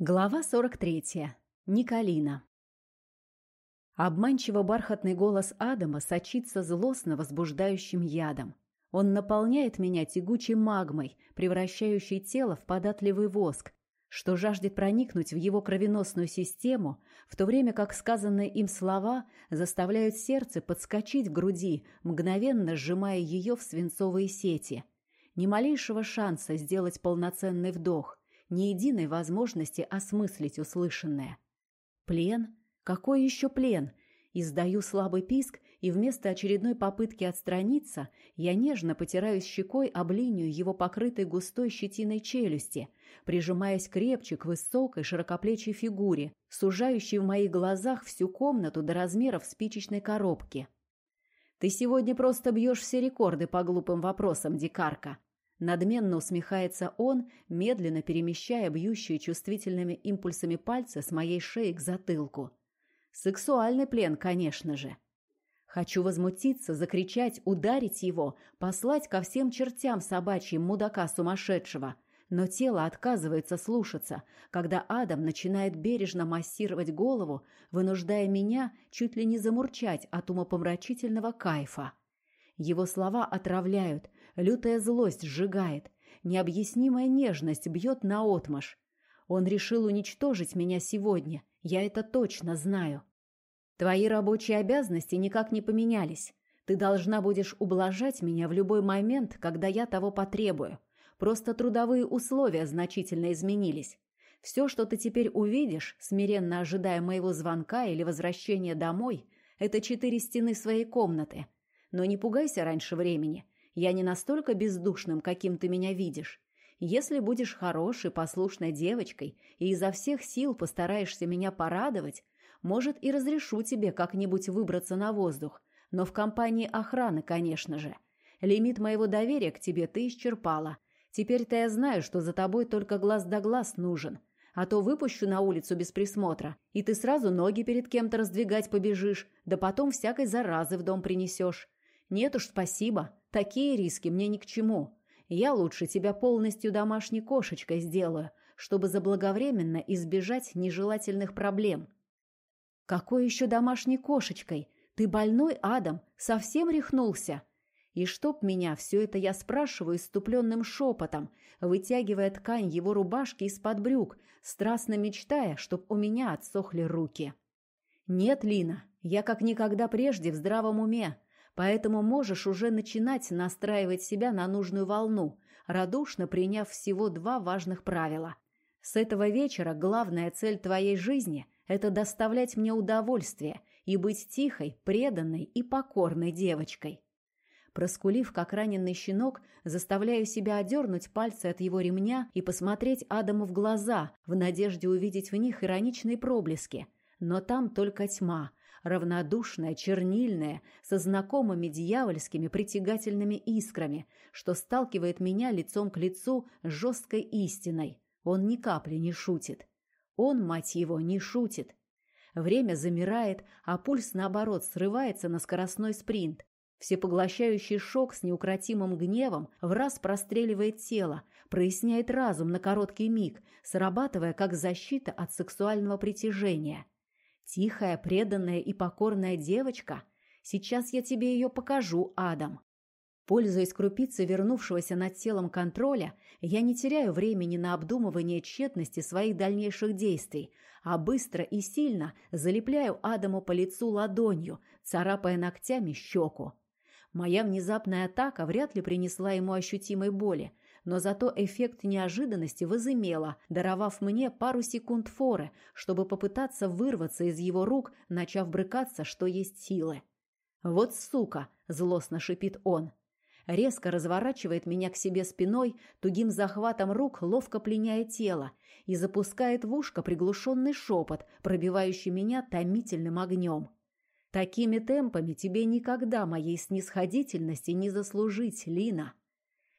Глава 43. Николина. Обманчиво бархатный голос Адама сочится злостно возбуждающим ядом. Он наполняет меня тягучей магмой, превращающей тело в податливый воск, что жаждет проникнуть в его кровеносную систему, в то время как сказанные им слова заставляют сердце подскочить в груди, мгновенно сжимая ее в свинцовые сети. Ни малейшего шанса сделать полноценный вдох – ни единой возможности осмыслить услышанное. Плен? Какой еще плен? Издаю слабый писк, и вместо очередной попытки отстраниться, я нежно потираю щекой об линию его покрытой густой щетиной челюсти, прижимаясь крепче к высокой широкоплечей фигуре, сужающей в моих глазах всю комнату до размеров спичечной коробки. «Ты сегодня просто бьешь все рекорды по глупым вопросам, дикарка», Надменно усмехается он, медленно перемещая бьющие чувствительными импульсами пальцы с моей шеи к затылку. Сексуальный плен, конечно же. Хочу возмутиться, закричать, ударить его, послать ко всем чертям собачьим мудака сумасшедшего. Но тело отказывается слушаться, когда Адам начинает бережно массировать голову, вынуждая меня чуть ли не замурчать от умопомрачительного кайфа. Его слова отравляют, Лютая злость сжигает, необъяснимая нежность бьет наотмашь. Он решил уничтожить меня сегодня, я это точно знаю. Твои рабочие обязанности никак не поменялись. Ты должна будешь ублажать меня в любой момент, когда я того потребую. Просто трудовые условия значительно изменились. Все, что ты теперь увидишь, смиренно ожидая моего звонка или возвращения домой, это четыре стены своей комнаты. Но не пугайся раньше времени. Я не настолько бездушным, каким ты меня видишь. Если будешь хорошей, послушной девочкой и изо всех сил постараешься меня порадовать, может, и разрешу тебе как-нибудь выбраться на воздух, но в компании охраны, конечно же. Лимит моего доверия к тебе ты исчерпала. Теперь-то я знаю, что за тобой только глаз да глаз нужен. А то выпущу на улицу без присмотра, и ты сразу ноги перед кем-то раздвигать побежишь, да потом всякой заразы в дом принесешь. Нет уж, спасибо. Такие риски мне ни к чему. Я лучше тебя полностью домашней кошечкой сделаю, чтобы заблаговременно избежать нежелательных проблем. Какой еще домашней кошечкой? Ты больной, Адам? Совсем рехнулся? И чтоб меня, все это я спрашиваю иступленным шепотом, вытягивая ткань его рубашки из-под брюк, страстно мечтая, чтоб у меня отсохли руки. Нет, Лина, я как никогда прежде в здравом уме, Поэтому можешь уже начинать настраивать себя на нужную волну, радушно приняв всего два важных правила. С этого вечера главная цель твоей жизни – это доставлять мне удовольствие и быть тихой, преданной и покорной девочкой. Проскулив, как раненый щенок, заставляю себя одернуть пальцы от его ремня и посмотреть Адаму в глаза, в надежде увидеть в них ироничные проблески. Но там только тьма, равнодушная, чернильная, со знакомыми дьявольскими притягательными искрами, что сталкивает меня лицом к лицу с жесткой истиной. Он ни капли не шутит. Он, мать его, не шутит. Время замирает, а пульс, наоборот, срывается на скоростной спринт. Всепоглощающий шок с неукротимым гневом в раз простреливает тело, проясняет разум на короткий миг, срабатывая как защита от сексуального притяжения. Тихая, преданная и покорная девочка. Сейчас я тебе ее покажу, Адам. Пользуясь крупицей вернувшегося над телом контроля, я не теряю времени на обдумывание тщетности своих дальнейших действий, а быстро и сильно залепляю Адаму по лицу ладонью, царапая ногтями щеку. Моя внезапная атака вряд ли принесла ему ощутимой боли, но зато эффект неожиданности возымела, даровав мне пару секунд форы, чтобы попытаться вырваться из его рук, начав брыкаться, что есть силы. «Вот сука!» – злостно шипит он. Резко разворачивает меня к себе спиной, тугим захватом рук ловко пленяя тело и запускает в ушко приглушенный шепот, пробивающий меня томительным огнем. Такими темпами тебе никогда моей снисходительности не заслужить, Лина.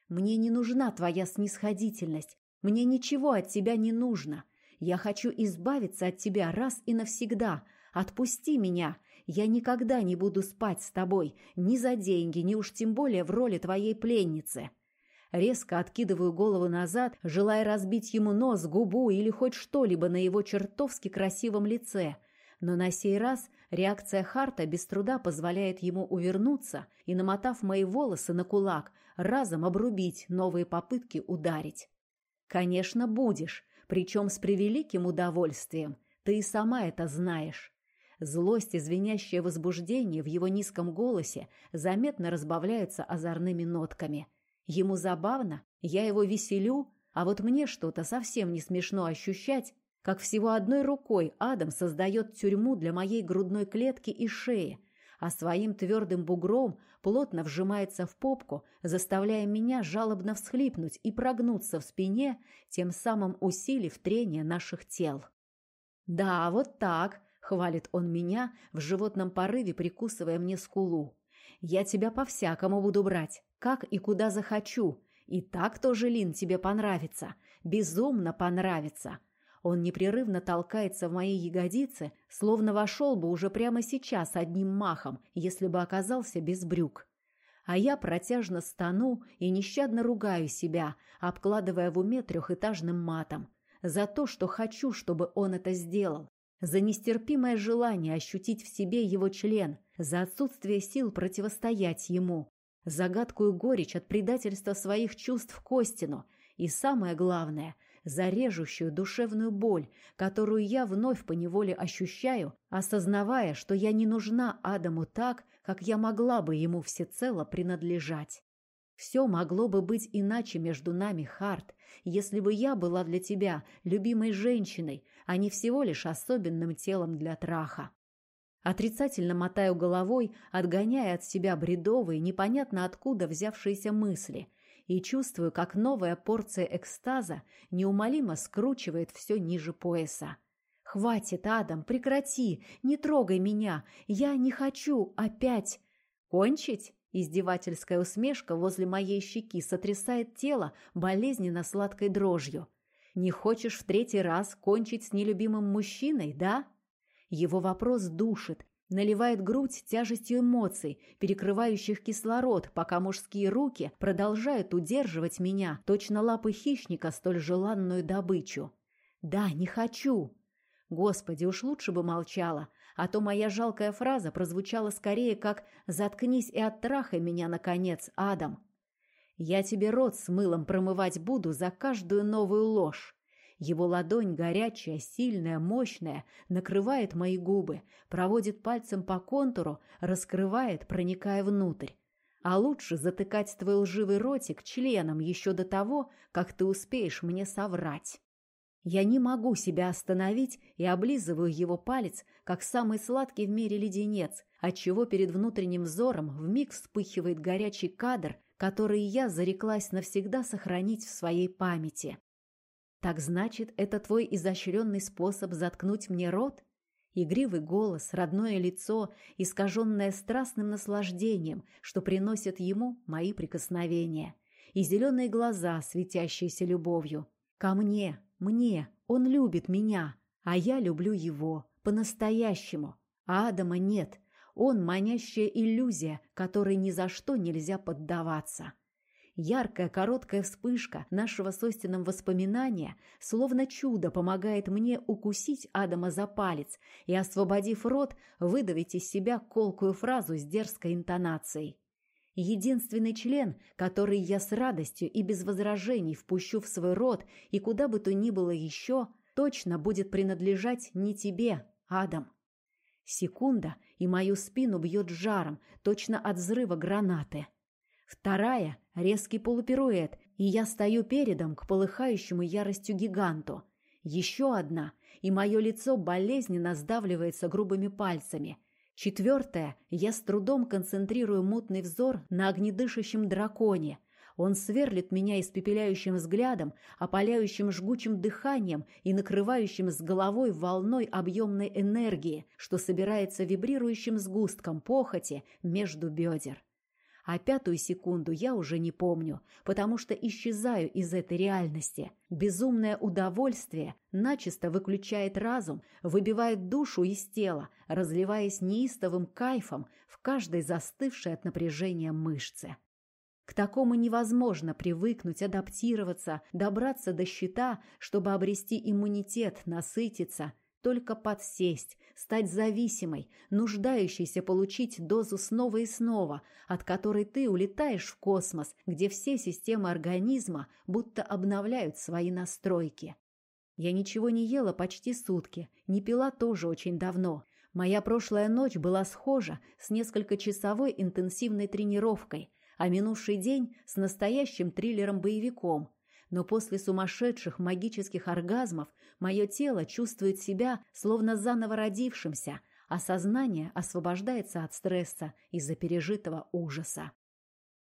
Мне не нужна твоя снисходительность. Мне ничего от тебя не нужно. Я хочу избавиться от тебя раз и навсегда. Отпусти меня. Я никогда не буду спать с тобой, ни за деньги, ни уж тем более в роли твоей пленницы. Резко откидываю голову назад, желая разбить ему нос, губу или хоть что-либо на его чертовски красивом лице. Но на сей раз реакция Харта без труда позволяет ему увернуться и, намотав мои волосы на кулак, разом обрубить новые попытки ударить. «Конечно, будешь, причем с превеликим удовольствием. Ты и сама это знаешь». Злость и звенящее возбуждение в его низком голосе заметно разбавляются озорными нотками. Ему забавно, я его веселю, а вот мне что-то совсем не смешно ощущать, как всего одной рукой Адам создает тюрьму для моей грудной клетки и шеи, а своим твердым бугром плотно вжимается в попку, заставляя меня жалобно всхлипнуть и прогнуться в спине, тем самым усилив трение наших тел. «Да, вот так», — хвалит он меня, в животном порыве прикусывая мне скулу. «Я тебя по-всякому буду брать, как и куда захочу. И так тоже, Лин, тебе понравится. Безумно понравится». Он непрерывно толкается в мои ягодицы, словно вошел бы уже прямо сейчас одним махом, если бы оказался без брюк. А я протяжно стану и нещадно ругаю себя, обкладывая в уме трехэтажным матом. За то, что хочу, чтобы он это сделал. За нестерпимое желание ощутить в себе его член. За отсутствие сил противостоять ему. За гадкую горечь от предательства своих чувств Костину. И самое главное – за режущую душевную боль, которую я вновь поневоле ощущаю, осознавая, что я не нужна Адаму так, как я могла бы ему всецело принадлежать. Все могло бы быть иначе между нами, Харт, если бы я была для тебя любимой женщиной, а не всего лишь особенным телом для траха. Отрицательно мотаю головой, отгоняя от себя бредовые, непонятно откуда взявшиеся мысли, и чувствую, как новая порция экстаза неумолимо скручивает все ниже пояса. «Хватит, Адам, прекрати! Не трогай меня! Я не хочу опять!» «Кончить?» Издевательская усмешка возле моей щеки сотрясает тело болезненно сладкой дрожью. «Не хочешь в третий раз кончить с нелюбимым мужчиной, да?» Его вопрос душит, наливает грудь тяжестью эмоций, перекрывающих кислород, пока мужские руки продолжают удерживать меня, точно лапы хищника, столь желанную добычу. «Да, не хочу!» Господи, уж лучше бы молчала, а то моя жалкая фраза прозвучала скорее как «заткнись и оттрахай меня, наконец, Адам». «Я тебе рот с мылом промывать буду за каждую новую ложь. Его ладонь, горячая, сильная, мощная, накрывает мои губы, проводит пальцем по контуру, раскрывает, проникая внутрь. А лучше затыкать твой лживый ротик членом еще до того, как ты успеешь мне соврать. Я не могу себя остановить и облизываю его палец, как самый сладкий в мире леденец, отчего перед внутренним взором вмиг вспыхивает горячий кадр, который я зареклась навсегда сохранить в своей памяти. Так значит, это твой изощренный способ заткнуть мне рот? Игривый голос, родное лицо, искаженное страстным наслаждением, что приносят ему мои прикосновения. И зеленые глаза, светящиеся любовью. Ко мне, мне, он любит меня, а я люблю его, по-настоящему. А Адама нет, он манящая иллюзия, которой ни за что нельзя поддаваться. Яркая короткая вспышка нашего с Остином воспоминания словно чудо помогает мне укусить Адама за палец и, освободив рот, выдавить из себя колкую фразу с дерзкой интонацией. Единственный член, который я с радостью и без возражений впущу в свой рот и куда бы то ни было еще, точно будет принадлежать не тебе, Адам. Секунда, и мою спину бьет жаром, точно от взрыва гранаты. Вторая — резкий полупируэт, и я стою передом к полыхающему яростью гиганту. Еще одна, и мое лицо болезненно сдавливается грубыми пальцами. Четвертая — я с трудом концентрирую мутный взор на огнедышащем драконе. Он сверлит меня испепеляющим взглядом, опаляющим жгучим дыханием и накрывающим с головой волной объемной энергии, что собирается вибрирующим сгустком похоти между бедер а пятую секунду я уже не помню, потому что исчезаю из этой реальности. Безумное удовольствие начисто выключает разум, выбивает душу из тела, разливаясь неистовым кайфом в каждой застывшей от напряжения мышце. К такому невозможно привыкнуть, адаптироваться, добраться до щита, чтобы обрести иммунитет, насытиться, только подсесть, стать зависимой, нуждающейся получить дозу снова и снова, от которой ты улетаешь в космос, где все системы организма будто обновляют свои настройки. Я ничего не ела почти сутки, не пила тоже очень давно. Моя прошлая ночь была схожа с несколькочасовой интенсивной тренировкой, а минувший день с настоящим триллером-боевиком. Но после сумасшедших магических оргазмов мое тело чувствует себя словно заново родившимся, а сознание освобождается от стресса из-за пережитого ужаса.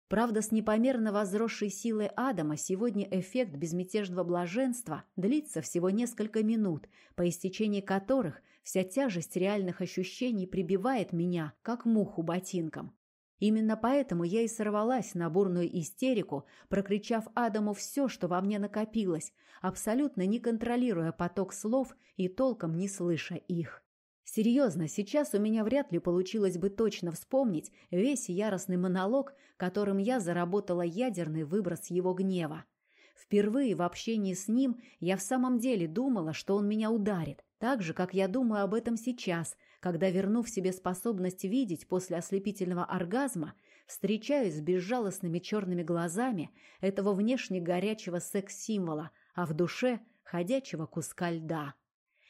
Правда, с непомерно возросшей силой Адама сегодня эффект безмятежного блаженства длится всего несколько минут, по истечении которых вся тяжесть реальных ощущений прибивает меня, как муху ботинком. Именно поэтому я и сорвалась на бурную истерику, прокричав Адаму все, что во мне накопилось, абсолютно не контролируя поток слов и толком не слыша их. Серьезно, сейчас у меня вряд ли получилось бы точно вспомнить весь яростный монолог, которым я заработала ядерный выброс его гнева. Впервые в общении с ним я в самом деле думала, что он меня ударит, так же, как я думаю об этом сейчас, когда, вернув себе способность видеть после ослепительного оргазма, встречаюсь с безжалостными черными глазами этого внешне горячего секс-символа, а в душе – ходячего куска льда.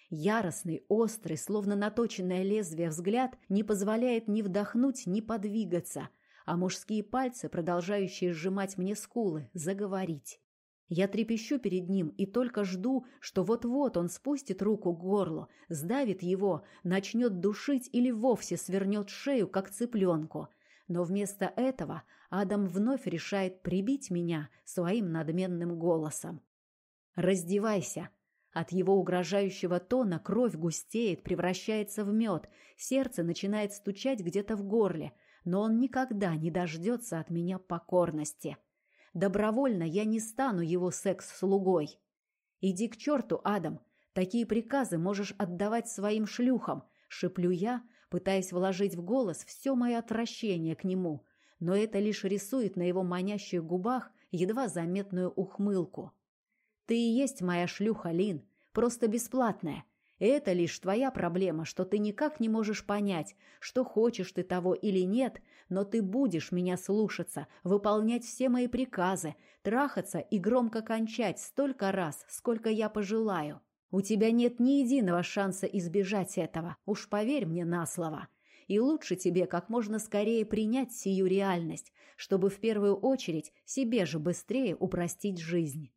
Яростный, острый, словно наточенное лезвие взгляд не позволяет ни вдохнуть, ни подвигаться, а мужские пальцы, продолжающие сжимать мне скулы, заговорить. Я трепещу перед ним и только жду, что вот-вот он спустит руку к горлу, сдавит его, начнет душить или вовсе свернет шею, как цыпленку. Но вместо этого Адам вновь решает прибить меня своим надменным голосом. «Раздевайся!» От его угрожающего тона кровь густеет, превращается в мед, сердце начинает стучать где-то в горле, но он никогда не дождется от меня покорности. Добровольно я не стану его секс-слугой. Иди к черту, Адам. Такие приказы можешь отдавать своим шлюхам, шеплю я, пытаясь вложить в голос все мое отвращение к нему, но это лишь рисует на его манящих губах едва заметную ухмылку. Ты и есть моя шлюха, Лин, просто бесплатная. Это лишь твоя проблема, что ты никак не можешь понять, что хочешь ты того или нет, но ты будешь меня слушаться, выполнять все мои приказы, трахаться и громко кончать столько раз, сколько я пожелаю. У тебя нет ни единого шанса избежать этого, уж поверь мне на слово. И лучше тебе как можно скорее принять сию реальность, чтобы в первую очередь себе же быстрее упростить жизнь.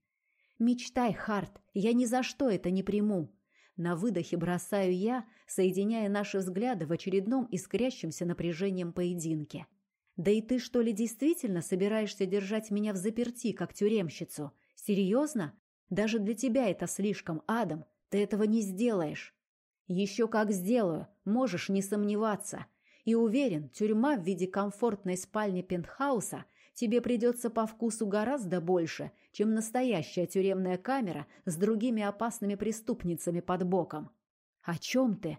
Мечтай, Харт, я ни за что это не приму. На выдохе бросаю я, соединяя наши взгляды в очередном искрящемся напряжением поединке. Да и ты, что ли, действительно собираешься держать меня в заперти, как тюремщицу? Серьезно? Даже для тебя это слишком, Адам. Ты этого не сделаешь. Еще как сделаю, можешь не сомневаться. И уверен, тюрьма в виде комфортной спальни пентхауса тебе придется по вкусу гораздо больше, чем настоящая тюремная камера с другими опасными преступницами под боком. О чем ты?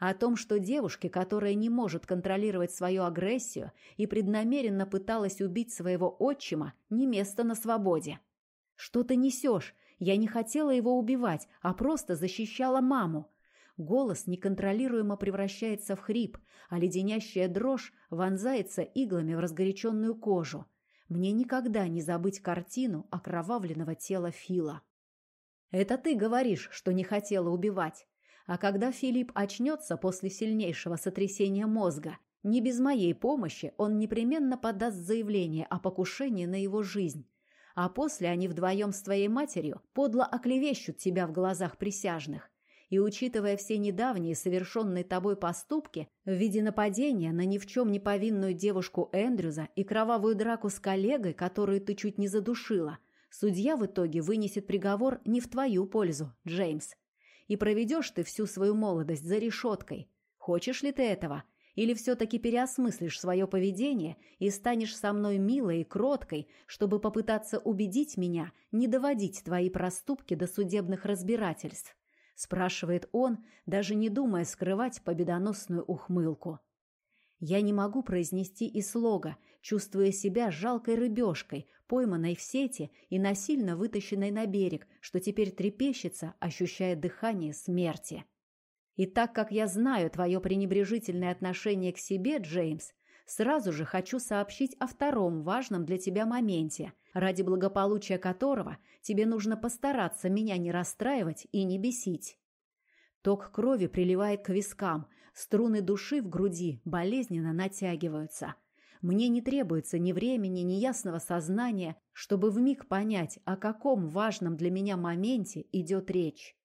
О том, что девушке, которая не может контролировать свою агрессию и преднамеренно пыталась убить своего отчима, не место на свободе. Что ты несешь? Я не хотела его убивать, а просто защищала маму. Голос неконтролируемо превращается в хрип, а леденящая дрожь вонзается иглами в разгоряченную кожу. Мне никогда не забыть картину окровавленного тела Фила. «Это ты говоришь, что не хотела убивать. А когда Филипп очнется после сильнейшего сотрясения мозга, не без моей помощи он непременно подаст заявление о покушении на его жизнь. А после они вдвоем с твоей матерью подло оклевещут тебя в глазах присяжных. И учитывая все недавние совершенные тобой поступки в виде нападения на ни в чем не повинную девушку Эндрюза и кровавую драку с коллегой, которую ты чуть не задушила, судья в итоге вынесет приговор не в твою пользу, Джеймс. И проведешь ты всю свою молодость за решеткой. Хочешь ли ты этого? Или все-таки переосмыслишь свое поведение и станешь со мной милой и кроткой, чтобы попытаться убедить меня не доводить твои проступки до судебных разбирательств? Спрашивает он, даже не думая скрывать победоносную ухмылку. Я не могу произнести и слога, чувствуя себя жалкой рыбешкой, пойманной в сети и насильно вытащенной на берег, что теперь трепещется, ощущая дыхание смерти. И так как я знаю твое пренебрежительное отношение к себе, Джеймс, сразу же хочу сообщить о втором важном для тебя моменте, ради благополучия которого тебе нужно постараться меня не расстраивать и не бесить. Ток крови приливает к вискам, струны души в груди болезненно натягиваются. Мне не требуется ни времени, ни ясного сознания, чтобы вмиг понять, о каком важном для меня моменте идет речь.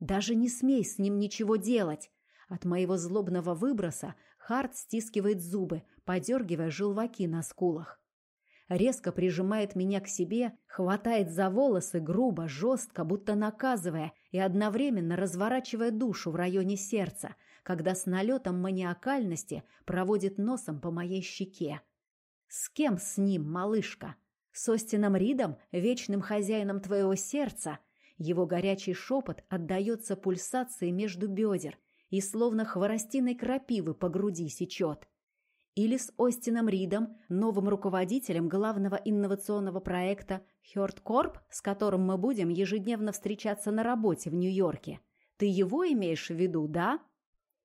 Даже не смей с ним ничего делать. От моего злобного выброса Харт стискивает зубы, подергивая желваки на скулах. Резко прижимает меня к себе, хватает за волосы грубо, жестко, будто наказывая, и одновременно разворачивая душу в районе сердца, когда с налетом маниакальности проводит носом по моей щеке. «С кем с ним, малышка? С Остином Ридом, вечным хозяином твоего сердца?» Его горячий шепот отдается пульсации между бедер и словно хворостиной крапивы по груди сечет. Или с Остином Ридом, новым руководителем главного инновационного проекта HeartCorp, с которым мы будем ежедневно встречаться на работе в Нью-Йорке. Ты его имеешь в виду, да?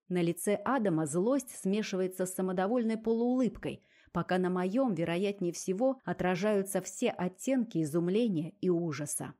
На лице Адама злость смешивается с самодовольной полуулыбкой, пока на моем, вероятнее всего, отражаются все оттенки изумления и ужаса.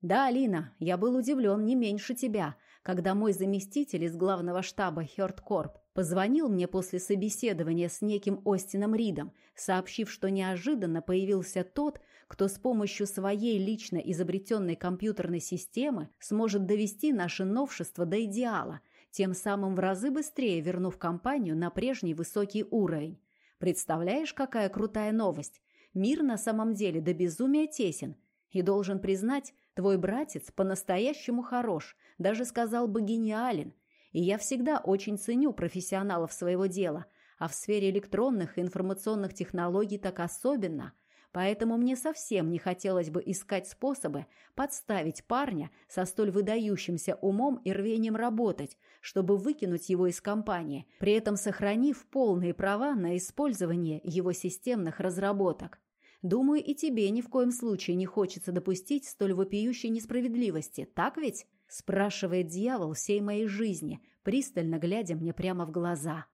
Да, Алина, я был удивлен не меньше тебя, когда мой заместитель из главного штаба HeartCorp позвонил мне после собеседования с неким Остином Ридом, сообщив, что неожиданно появился тот, кто с помощью своей лично изобретенной компьютерной системы сможет довести наше новшество до идеала, тем самым в разы быстрее вернув компанию на прежний высокий уровень. Представляешь, какая крутая новость? Мир на самом деле до безумия тесен. И должен признать, Твой братец по-настоящему хорош, даже сказал бы гениален. И я всегда очень ценю профессионалов своего дела, а в сфере электронных и информационных технологий так особенно. Поэтому мне совсем не хотелось бы искать способы подставить парня со столь выдающимся умом и рвением работать, чтобы выкинуть его из компании, при этом сохранив полные права на использование его системных разработок. Думаю, и тебе ни в коем случае не хочется допустить столь вопиющей несправедливости, так ведь?» Спрашивает дьявол всей моей жизни, пристально глядя мне прямо в глаза.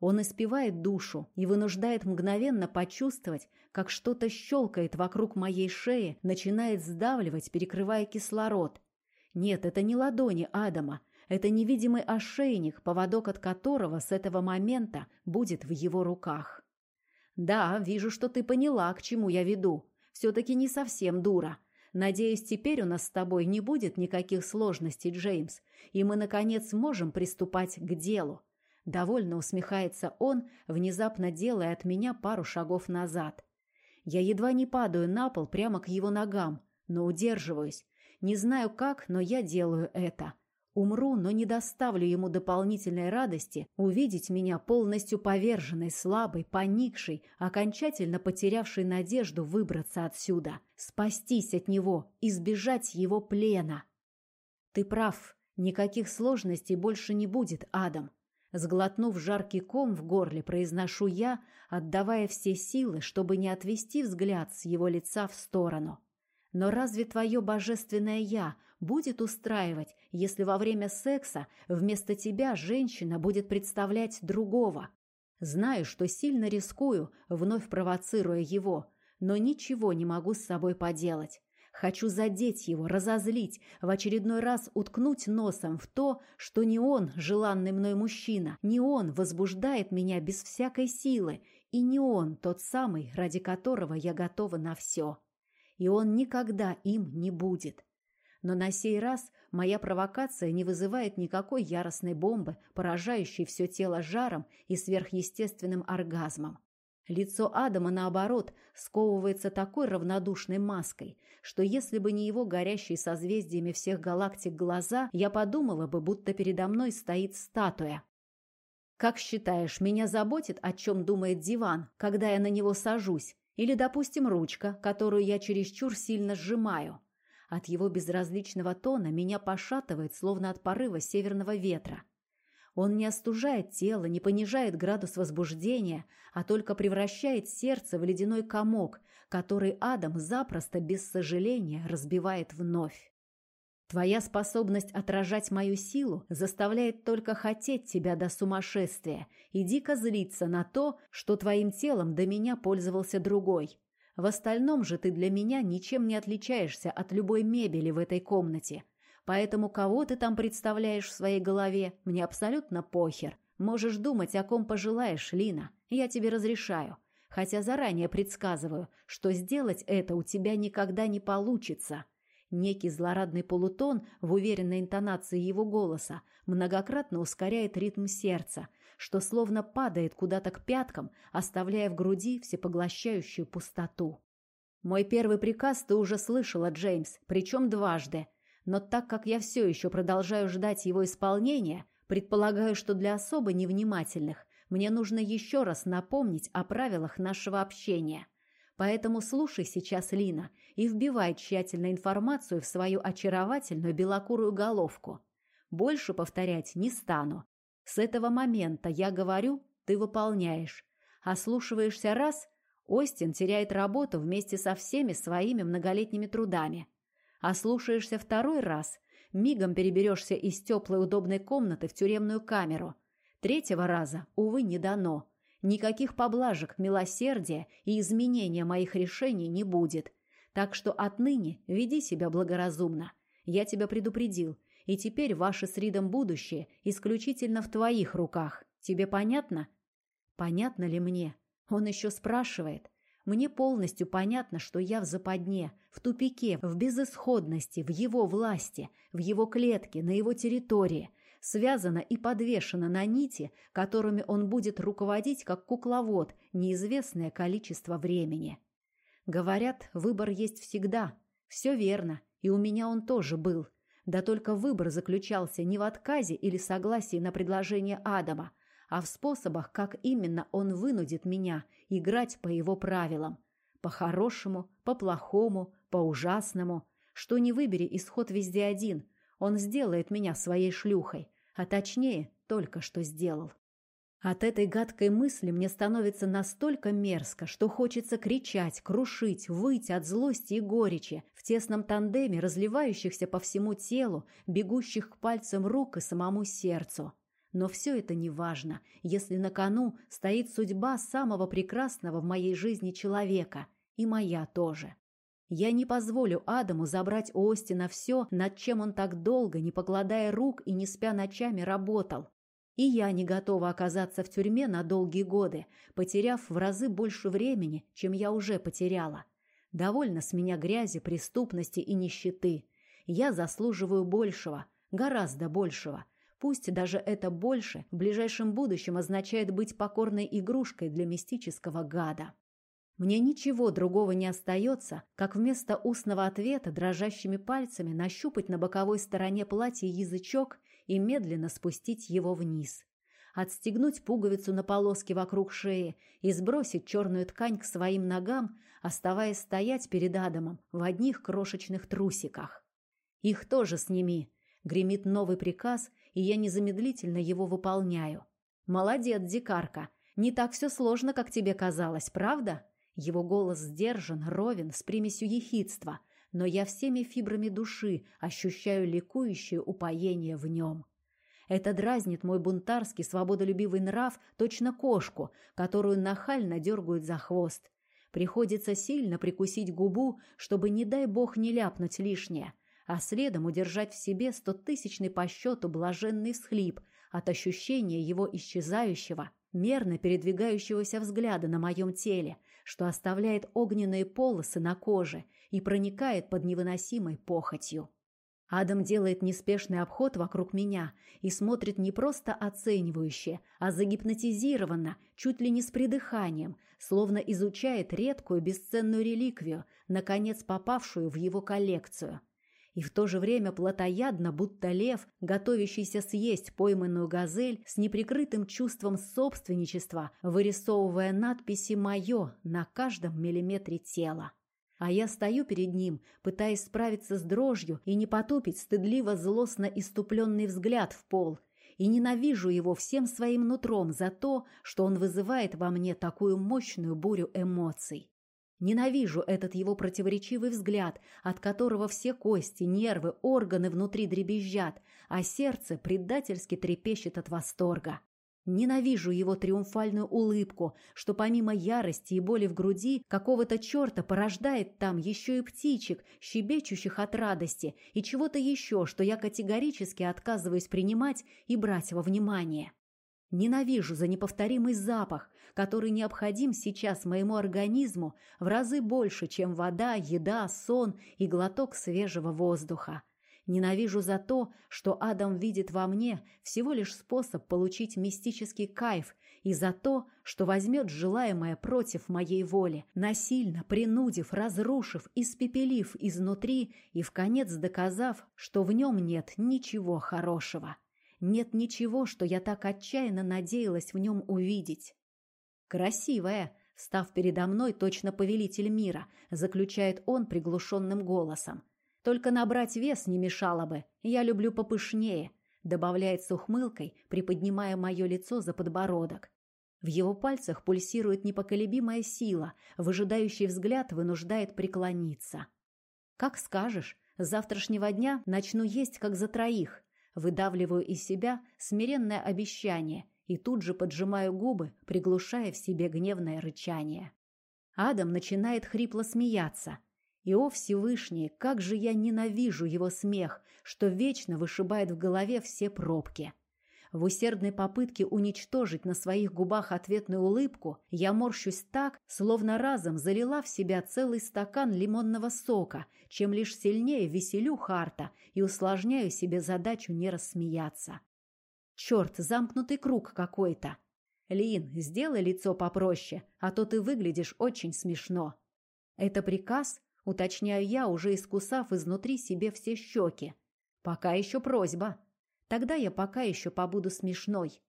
Он испевает душу и вынуждает мгновенно почувствовать, как что-то щелкает вокруг моей шеи, начинает сдавливать, перекрывая кислород. Нет, это не ладони Адама, это невидимый ошейник, поводок от которого с этого момента будет в его руках. «Да, вижу, что ты поняла, к чему я веду. Все-таки не совсем дура. Надеюсь, теперь у нас с тобой не будет никаких сложностей, Джеймс, и мы, наконец, можем приступать к делу». Довольно усмехается он, внезапно делая от меня пару шагов назад. Я едва не падаю на пол прямо к его ногам, но удерживаюсь. Не знаю как, но я делаю это. Умру, но не доставлю ему дополнительной радости увидеть меня полностью поверженной, слабой, поникшей, окончательно потерявшей надежду выбраться отсюда, спастись от него, избежать его плена. Ты прав, никаких сложностей больше не будет, Адам. Сглотнув жаркий ком в горле, произношу я, отдавая все силы, чтобы не отвести взгляд с его лица в сторону. Но разве твое божественное «я» будет устраивать, если во время секса вместо тебя женщина будет представлять другого? Знаю, что сильно рискую, вновь провоцируя его, но ничего не могу с собой поделать. Хочу задеть его, разозлить, в очередной раз уткнуть носом в то, что не он, желанный мной мужчина, не он возбуждает меня без всякой силы, и не он тот самый, ради которого я готова на все и он никогда им не будет. Но на сей раз моя провокация не вызывает никакой яростной бомбы, поражающей все тело жаром и сверхъестественным оргазмом. Лицо Адама, наоборот, сковывается такой равнодушной маской, что если бы не его горящие созвездиями всех галактик глаза, я подумала бы, будто передо мной стоит статуя. «Как считаешь, меня заботит, о чем думает диван, когда я на него сажусь?» Или, допустим, ручка, которую я чересчур сильно сжимаю. От его безразличного тона меня пошатывает, словно от порыва северного ветра. Он не остужает тело, не понижает градус возбуждения, а только превращает сердце в ледяной комок, который Адам запросто, без сожаления, разбивает вновь. Твоя способность отражать мою силу заставляет только хотеть тебя до сумасшествия и дико злиться на то, что твоим телом до меня пользовался другой. В остальном же ты для меня ничем не отличаешься от любой мебели в этой комнате. Поэтому кого ты там представляешь в своей голове, мне абсолютно похер. Можешь думать, о ком пожелаешь, Лина. Я тебе разрешаю. Хотя заранее предсказываю, что сделать это у тебя никогда не получится. Некий злорадный полутон в уверенной интонации его голоса многократно ускоряет ритм сердца, что словно падает куда-то к пяткам, оставляя в груди всепоглощающую пустоту. «Мой первый приказ ты уже слышала, Джеймс, причем дважды. Но так как я все еще продолжаю ждать его исполнения, предполагаю, что для особо невнимательных мне нужно еще раз напомнить о правилах нашего общения». Поэтому слушай сейчас, Лина, и вбивай тщательно информацию в свою очаровательную белокурую головку. Больше повторять не стану. С этого момента я говорю, ты выполняешь. Ослушиваешься раз, Остин теряет работу вместе со всеми своими многолетними трудами. Ослушаешься второй раз, мигом переберешься из теплой удобной комнаты в тюремную камеру. Третьего раза, увы, не дано. Никаких поблажек, милосердия и изменения моих решений не будет. Так что отныне веди себя благоразумно. Я тебя предупредил, и теперь ваше с Ридом будущее исключительно в твоих руках. Тебе понятно? Понятно ли мне? Он еще спрашивает. Мне полностью понятно, что я в западне, в тупике, в безысходности, в его власти, в его клетке, на его территории – связана и подвешена на нити, которыми он будет руководить как кукловод неизвестное количество времени. Говорят, выбор есть всегда. Все верно, и у меня он тоже был. Да только выбор заключался не в отказе или согласии на предложение Адама, а в способах, как именно он вынудит меня играть по его правилам. По-хорошему, по-плохому, по-ужасному. Что не выбери, исход везде один – он сделает меня своей шлюхой, а точнее, только что сделал. От этой гадкой мысли мне становится настолько мерзко, что хочется кричать, крушить, выть от злости и горечи в тесном тандеме, разливающихся по всему телу, бегущих к пальцам рук и самому сердцу. Но все это не важно, если на кону стоит судьба самого прекрасного в моей жизни человека, и моя тоже. Я не позволю Адаму забрать у Остина все, над чем он так долго, не покладая рук и не спя ночами, работал. И я не готова оказаться в тюрьме на долгие годы, потеряв в разы больше времени, чем я уже потеряла. Довольно с меня грязи, преступности и нищеты. Я заслуживаю большего, гораздо большего. Пусть даже это больше в ближайшем будущем означает быть покорной игрушкой для мистического гада. Мне ничего другого не остается, как вместо устного ответа дрожащими пальцами нащупать на боковой стороне платья язычок и медленно спустить его вниз. Отстегнуть пуговицу на полоске вокруг шеи и сбросить черную ткань к своим ногам, оставаясь стоять перед Адамом в одних крошечных трусиках. «Их тоже сними!» — гремит новый приказ, и я незамедлительно его выполняю. «Молодец, дикарка! Не так все сложно, как тебе казалось, правда?» Его голос сдержан, ровен, с примесью ехидства, но я всеми фибрами души ощущаю ликующее упоение в нем. Это дразнит мой бунтарский, свободолюбивый нрав точно кошку, которую нахально дергают за хвост. Приходится сильно прикусить губу, чтобы, не дай бог, не ляпнуть лишнее, а следом удержать в себе стотысячный по счету блаженный всхлип от ощущения его исчезающего, мерно передвигающегося взгляда на моем теле – что оставляет огненные полосы на коже и проникает под невыносимой похотью. Адам делает неспешный обход вокруг меня и смотрит не просто оценивающе, а загипнотизированно, чуть ли не с придыханием, словно изучает редкую бесценную реликвию, наконец попавшую в его коллекцию и в то же время плотоядно, будто лев, готовящийся съесть пойманную газель с неприкрытым чувством собственничества, вырисовывая надписи «Мое» на каждом миллиметре тела. А я стою перед ним, пытаясь справиться с дрожью и не потупить стыдливо злостно иступленный взгляд в пол, и ненавижу его всем своим нутром за то, что он вызывает во мне такую мощную бурю эмоций. Ненавижу этот его противоречивый взгляд, от которого все кости, нервы, органы внутри дребезжат, а сердце предательски трепещет от восторга. Ненавижу его триумфальную улыбку, что помимо ярости и боли в груди какого-то черта порождает там еще и птичек, щебечущих от радости, и чего-то еще, что я категорически отказываюсь принимать и брать во внимание. Ненавижу за неповторимый запах, который необходим сейчас моему организму в разы больше, чем вода, еда, сон и глоток свежего воздуха. Ненавижу за то, что Адам видит во мне всего лишь способ получить мистический кайф, и за то, что возьмет желаемое против моей воли, насильно принудив, разрушив, испепелив изнутри и в конец доказав, что в нем нет ничего хорошего. Нет ничего, что я так отчаянно надеялась в нем увидеть. Красивая, став передо мной точно повелитель мира, заключает он приглушенным голосом. Только набрать вес не мешало бы. Я люблю попышнее, добавляет с ухмылкой, приподнимая мое лицо за подбородок. В его пальцах пульсирует непоколебимая сила, выжидающий взгляд вынуждает преклониться. Как скажешь, с завтрашнего дня начну есть как за троих. Выдавливаю из себя смиренное обещание и тут же поджимаю губы, приглушая в себе гневное рычание. Адам начинает хрипло смеяться, и, о Всевышний, как же я ненавижу его смех, что вечно вышибает в голове все пробки. В усердной попытке уничтожить на своих губах ответную улыбку я морщусь так, словно разом залила в себя целый стакан лимонного сока, чем лишь сильнее веселю Харта и усложняю себе задачу не рассмеяться. Черт, замкнутый круг какой-то. Лин, сделай лицо попроще, а то ты выглядишь очень смешно. Это приказ Уточняю я, уже искусав изнутри себе все щеки. Пока еще просьба. Тогда я пока еще побуду смешной.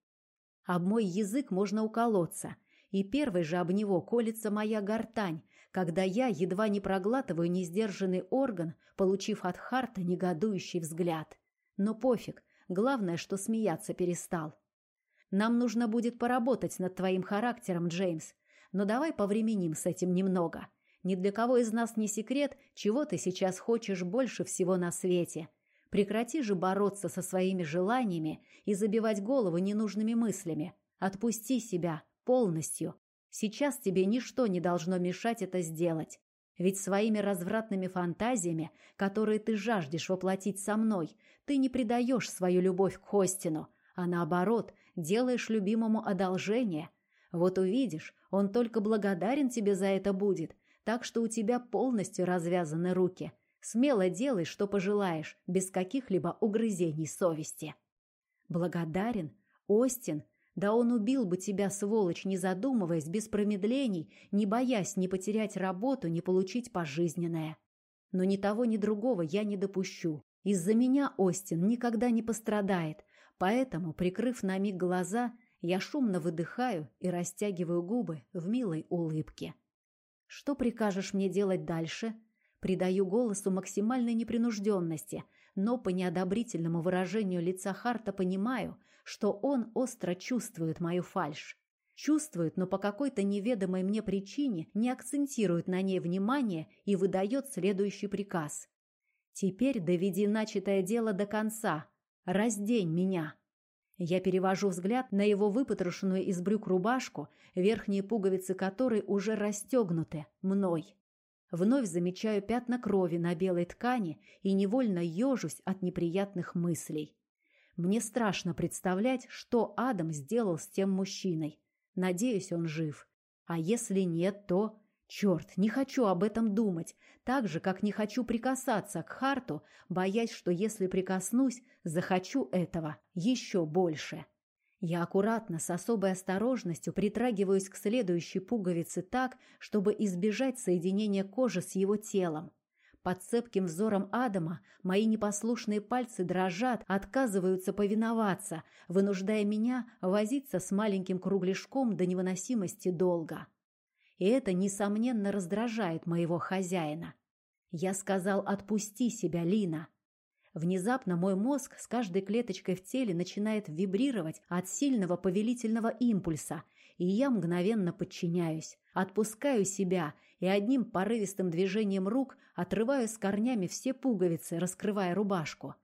Об мой язык можно уколоться. И первый же об него колется моя гортань, когда я едва не проглатываю несдержанный орган, получив от Харта негодующий взгляд. Но пофиг, главное, что смеяться перестал. Нам нужно будет поработать над твоим характером, Джеймс, но давай повременим с этим немного. Ни для кого из нас не секрет, чего ты сейчас хочешь больше всего на свете. Прекрати же бороться со своими желаниями и забивать голову ненужными мыслями. Отпусти себя полностью. Сейчас тебе ничто не должно мешать это сделать. Ведь своими развратными фантазиями, которые ты жаждешь воплотить со мной, ты не предаешь свою любовь к Хостину, а наоборот, делаешь любимому одолжение. Вот увидишь, он только благодарен тебе за это будет, так что у тебя полностью развязаны руки. Смело делай, что пожелаешь, без каких-либо угрызений совести. Благодарен? Остин? Да он убил бы тебя, сволочь, не задумываясь, без промедлений, не боясь ни потерять работу, ни получить пожизненное. Но ни того, ни другого я не допущу. Из-за меня Остин никогда не пострадает, поэтому, прикрыв на миг глаза, я шумно выдыхаю и растягиваю губы в милой улыбке. Что прикажешь мне делать дальше? Придаю голосу максимальной непринужденности, но по неодобрительному выражению лица Харта понимаю, что он остро чувствует мою фальшь. Чувствует, но по какой-то неведомой мне причине не акцентирует на ней внимание и выдает следующий приказ. «Теперь доведи начатое дело до конца. Раздень меня». Я перевожу взгляд на его выпотрошенную из брюк рубашку, верхние пуговицы которой уже расстегнуты мной. Вновь замечаю пятна крови на белой ткани и невольно ежусь от неприятных мыслей. Мне страшно представлять, что Адам сделал с тем мужчиной. Надеюсь, он жив. А если нет, то... Черт, не хочу об этом думать, так же, как не хочу прикасаться к Харту, боясь, что если прикоснусь, захочу этого еще больше. Я аккуратно, с особой осторожностью притрагиваюсь к следующей пуговице так, чтобы избежать соединения кожи с его телом. Под цепким взором Адама мои непослушные пальцы дрожат, отказываются повиноваться, вынуждая меня возиться с маленьким кругляшком до невыносимости долго и это, несомненно, раздражает моего хозяина. Я сказал «отпусти себя, Лина». Внезапно мой мозг с каждой клеточкой в теле начинает вибрировать от сильного повелительного импульса, и я мгновенно подчиняюсь, отпускаю себя и одним порывистым движением рук отрываю с корнями все пуговицы, раскрывая рубашку.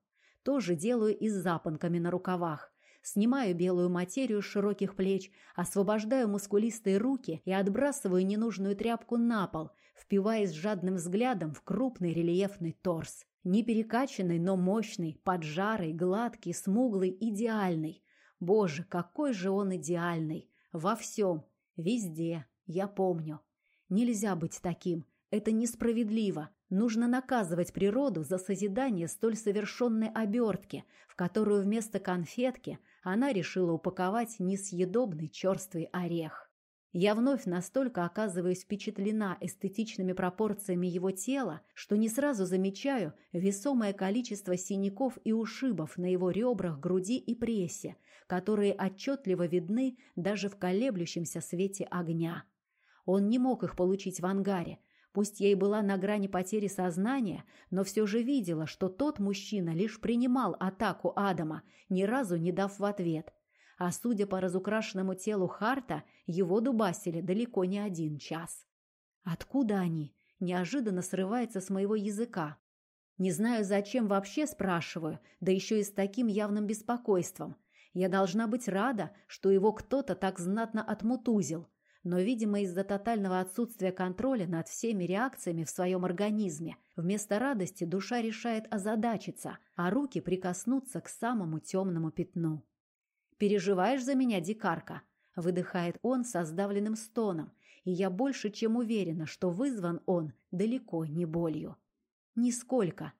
То же делаю и с запонками на рукавах. Снимаю белую материю с широких плеч, освобождаю мускулистые руки и отбрасываю ненужную тряпку на пол, впиваясь жадным взглядом в крупный рельефный торс. Не перекачанный, но мощный, поджарый, гладкий, смуглый, идеальный. Боже, какой же он идеальный! Во всем, везде, я помню. Нельзя быть таким, это несправедливо. Нужно наказывать природу за созидание столь совершенной обертки, в которую вместо конфетки она решила упаковать несъедобный черствый орех. Я вновь настолько оказываюсь впечатлена эстетичными пропорциями его тела, что не сразу замечаю весомое количество синяков и ушибов на его ребрах, груди и прессе, которые отчетливо видны даже в колеблющемся свете огня. Он не мог их получить в ангаре. Пусть я и была на грани потери сознания, но все же видела, что тот мужчина лишь принимал атаку Адама, ни разу не дав в ответ – а судя по разукрашенному телу Харта, его дубасили далеко не один час. Откуда они? Неожиданно срывается с моего языка. Не знаю, зачем вообще спрашиваю, да еще и с таким явным беспокойством. Я должна быть рада, что его кто-то так знатно отмутузил, но, видимо, из-за тотального отсутствия контроля над всеми реакциями в своем организме, вместо радости душа решает озадачиться, а руки прикоснуться к самому темному пятну. «Переживаешь за меня, дикарка?» – выдыхает он со сдавленным стоном, и я больше чем уверена, что вызван он далеко не болью. Нисколько.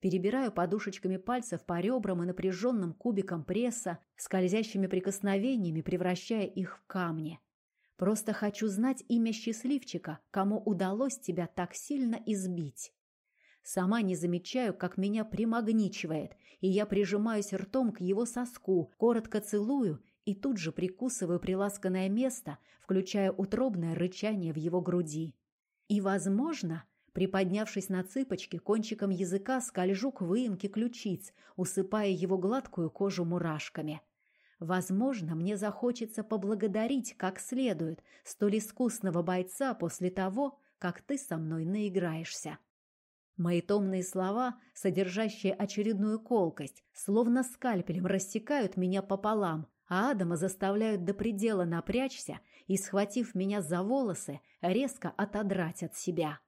Перебираю подушечками пальцев по ребрам и напряженным кубикам пресса, скользящими прикосновениями превращая их в камни. Просто хочу знать имя счастливчика, кому удалось тебя так сильно избить. Сама не замечаю, как меня примагничивает, и я прижимаюсь ртом к его соску, коротко целую и тут же прикусываю приласканное место, включая утробное рычание в его груди. И, возможно, приподнявшись на цыпочки, кончиком языка скольжу к выемке ключиц, усыпая его гладкую кожу мурашками. Возможно, мне захочется поблагодарить как следует столь искусного бойца после того, как ты со мной наиграешься. Мои томные слова, содержащие очередную колкость, словно скальпелем рассекают меня пополам, а Адама заставляют до предела напрячься и, схватив меня за волосы, резко отодрать от себя.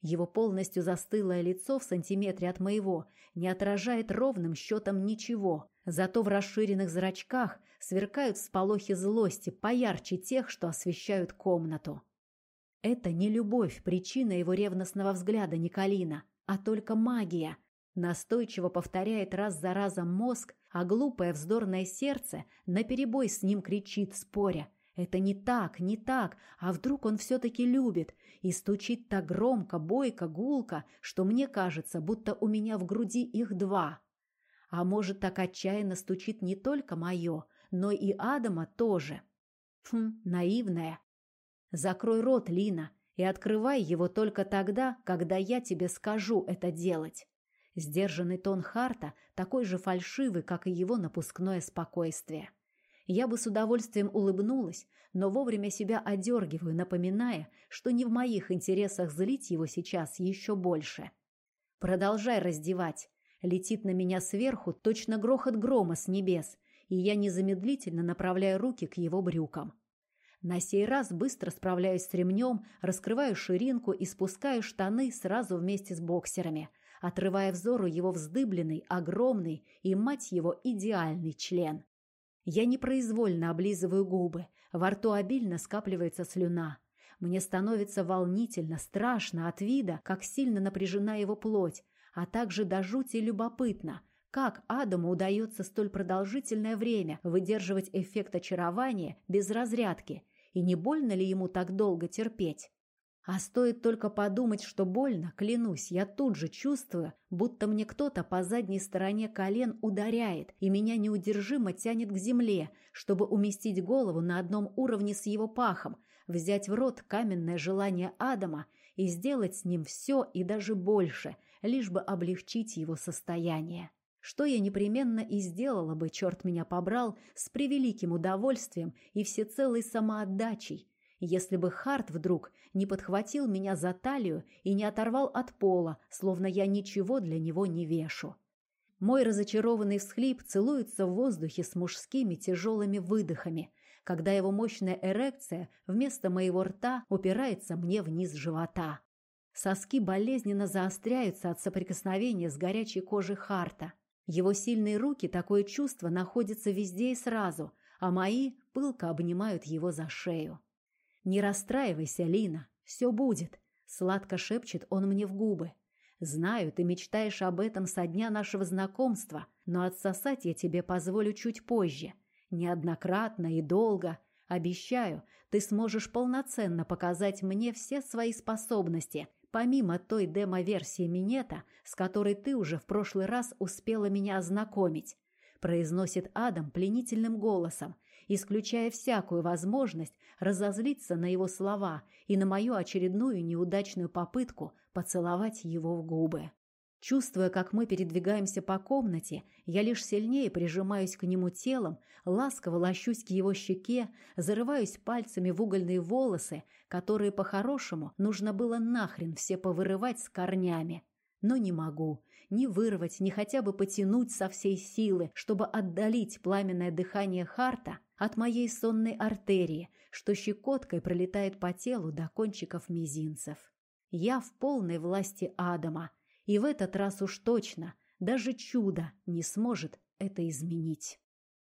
Его полностью застылое лицо в сантиметре от моего не отражает ровным счетом ничего, зато в расширенных зрачках сверкают всполохи злости поярче тех, что освещают комнату. Это не любовь, причина его ревностного взгляда Николина, а только магия. Настойчиво повторяет раз за разом мозг, а глупое вздорное сердце наперебой с ним кричит, споря. Это не так, не так, а вдруг он все-таки любит и стучит так громко, бойко, гулко, что мне кажется, будто у меня в груди их два. А может, так отчаянно стучит не только мое, но и Адама тоже. Хм, наивная. Закрой рот, Лина, и открывай его только тогда, когда я тебе скажу это делать. Сдержанный тон Харта такой же фальшивый, как и его напускное спокойствие. Я бы с удовольствием улыбнулась, но вовремя себя одергиваю, напоминая, что не в моих интересах злить его сейчас еще больше. Продолжай раздевать. Летит на меня сверху точно грохот грома с небес, и я незамедлительно направляю руки к его брюкам. На сей раз быстро справляюсь с ремнем, раскрываю ширинку и спускаю штаны сразу вместе с боксерами, отрывая взору его вздыбленный, огромный и, мать его, идеальный член. Я непроизвольно облизываю губы, во рту обильно скапливается слюна. Мне становится волнительно, страшно от вида, как сильно напряжена его плоть, а также до жути любопытно, как Адаму удается столь продолжительное время выдерживать эффект очарования без разрядки – и не больно ли ему так долго терпеть? А стоит только подумать, что больно, клянусь, я тут же чувствую, будто мне кто-то по задней стороне колен ударяет, и меня неудержимо тянет к земле, чтобы уместить голову на одном уровне с его пахом, взять в рот каменное желание Адама и сделать с ним все и даже больше, лишь бы облегчить его состояние. Что я непременно и сделала бы, черт меня побрал, с превеликим удовольствием и всецелой самоотдачей, если бы Харт вдруг не подхватил меня за талию и не оторвал от пола, словно я ничего для него не вешу. Мой разочарованный всхлип целуется в воздухе с мужскими тяжелыми выдохами, когда его мощная эрекция вместо моего рта упирается мне вниз живота. Соски болезненно заостряются от соприкосновения с горячей кожей Харта. Его сильные руки такое чувство находятся везде и сразу, а мои пылко обнимают его за шею. «Не расстраивайся, Лина, все будет», — сладко шепчет он мне в губы. «Знаю, ты мечтаешь об этом со дня нашего знакомства, но отсосать я тебе позволю чуть позже. Неоднократно и долго. Обещаю, ты сможешь полноценно показать мне все свои способности, помимо той демо-версии минета, с которой ты уже в прошлый раз успела меня ознакомить», произносит Адам пленительным голосом, исключая всякую возможность разозлиться на его слова и на мою очередную неудачную попытку поцеловать его в губы. Чувствуя, как мы передвигаемся по комнате, я лишь сильнее прижимаюсь к нему телом, ласково лощусь к его щеке, зарываюсь пальцами в угольные волосы, которые по-хорошему нужно было нахрен все повырывать с корнями. Но не могу ни вырвать, ни хотя бы потянуть со всей силы, чтобы отдалить пламенное дыхание Харта от моей сонной артерии, что щекоткой пролетает по телу до кончиков мизинцев. Я в полной власти Адама, и в этот раз уж точно даже чудо не сможет это изменить.